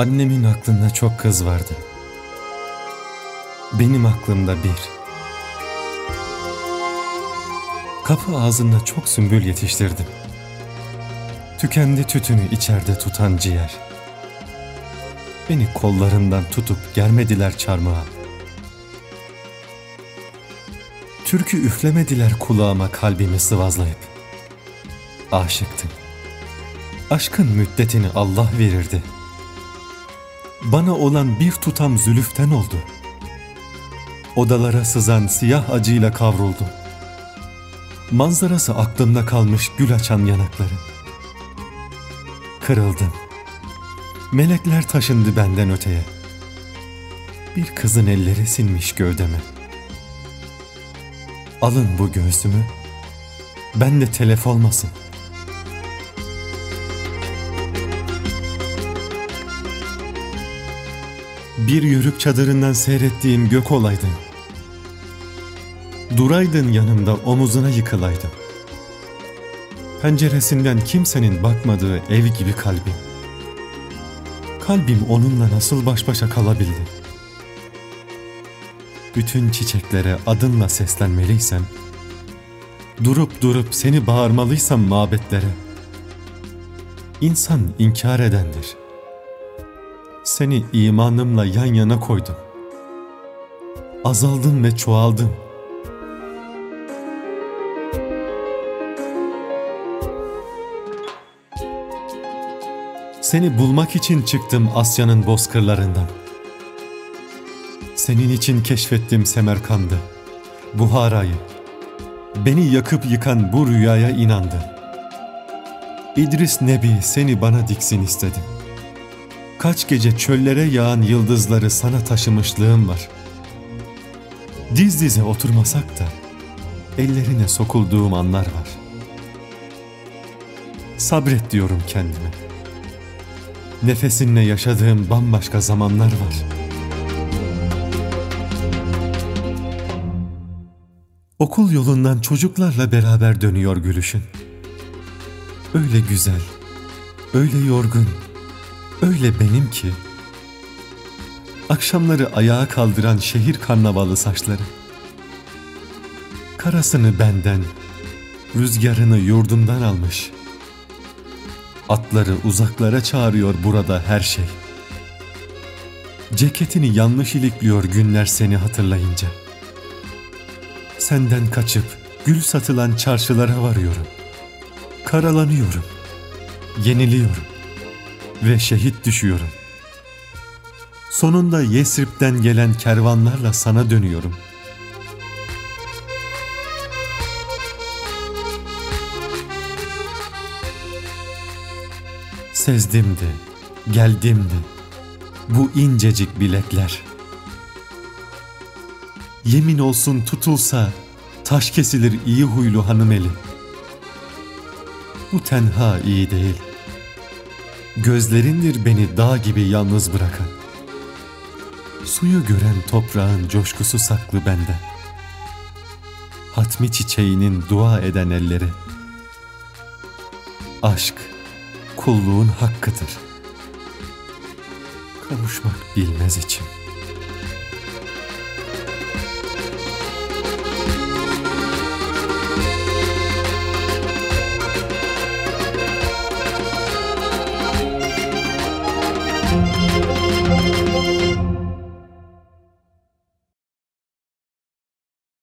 Annemin aklında çok kız vardı. Benim aklımda bir. Kapı ağzında çok sümbül yetiştirdim. Tükendi tütünü içeride tutan ciğer. Beni kollarından tutup germediler çarmıha. Türkü üflemediler kulağıma kalbimi sıvazlayıp. Aşıktım. Aşkın müddetini Allah verirdi. Bana olan bir tutam zülüften oldu. Odalara sızan siyah acıyla kavruldum. Manzarası aklımda kalmış gül açan yanakları. Kırıldım. Melekler taşındı benden öteye. Bir kızın elleri sinmiş gövdeme. Alın bu göğsümü, ben de telef olmasın. Bir yörük çadırından seyrettiğim gök olaydın. Duraydın yanımda omuzuna yıkılaydım. Penceresinden kimsenin bakmadığı ev gibi kalbim. Kalbim onunla nasıl baş başa kalabildi? Bütün çiçeklere adınla seslenmeliysem, durup durup seni bağırmalıysam mabetlere, insan inkar edendir. Seni imanımla yan yana koydum. Azaldım ve çoğaldım. Seni bulmak için çıktım Asya'nın bozkırlarından. Senin için keşfettim Semerkand'ı, Buhara'yı. Beni yakıp yıkan bu rüyaya inandım. İdris Nebi seni bana diksin istedim. Kaç gece çöllere yağan yıldızları sana taşımışlığım var. Diz dize oturmasak da ellerine sokulduğum anlar var. Sabret diyorum kendime. Nefesinle yaşadığım bambaşka zamanlar var. Okul yolundan çocuklarla beraber dönüyor gülüşün. Öyle güzel, öyle yorgun, öyle benim ki. Akşamları ayağa kaldıran şehir karnavalı saçları. Karasını benden, rüzgarını yurdumdan almış. Atları uzaklara çağırıyor burada her şey. Ceketini yanlış ilikliyor günler seni hatırlayınca. Senden kaçıp gül satılan çarşılara varıyorum. Karalanıyorum. Yeniliyorum ve şehit düşüyorum. Sonunda Yesrib'den gelen kervanlarla sana dönüyorum. Sezdimdi, geldimdi bu incecik bilekler. Yemin olsun tutulsa taş kesilir iyi huylu hanım eli. Bu tenha iyi değil. Gözlerindir beni dağ gibi yalnız bırakan. Suyu gören toprağın coşkusu saklı bende. Hatmi çiçeğinin dua eden elleri. Aşk, kulluğun hakkıdır. Kavuşmak bilmez için.